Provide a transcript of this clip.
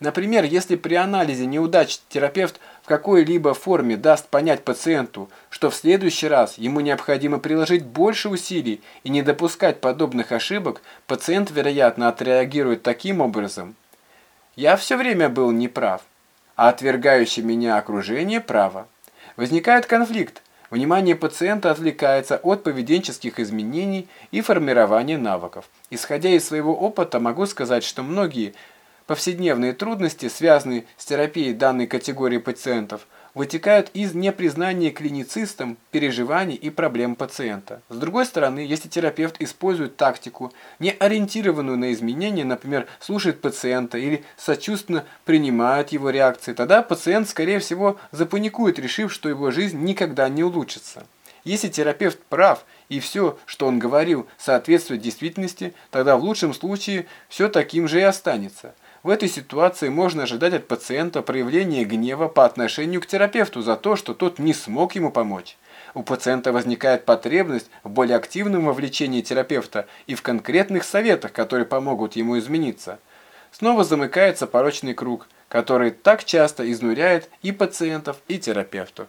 Например, если при анализе неудач терапевт в какой-либо форме даст понять пациенту, что в следующий раз ему необходимо приложить больше усилий и не допускать подобных ошибок, пациент, вероятно, отреагирует таким образом. Я все время был неправ, а отвергающее меня окружение право. Возникает конфликт. Внимание пациента отвлекается от поведенческих изменений и формирования навыков. Исходя из своего опыта, могу сказать, что многие – Повседневные трудности, связанные с терапией данной категории пациентов, вытекают из непризнания клиницистом переживаний и проблем пациента. С другой стороны, если терапевт использует тактику, не ориентированную на изменения, например, слушает пациента или сочувственно принимает его реакции, тогда пациент, скорее всего, запаникует, решив, что его жизнь никогда не улучшится. Если терапевт прав и все, что он говорил, соответствует действительности, тогда в лучшем случае все таким же и останется. В этой ситуации можно ожидать от пациента проявления гнева по отношению к терапевту за то, что тот не смог ему помочь. У пациента возникает потребность в более активном вовлечении терапевта и в конкретных советах, которые помогут ему измениться. Снова замыкается порочный круг, который так часто изнуряет и пациентов, и терапевтов.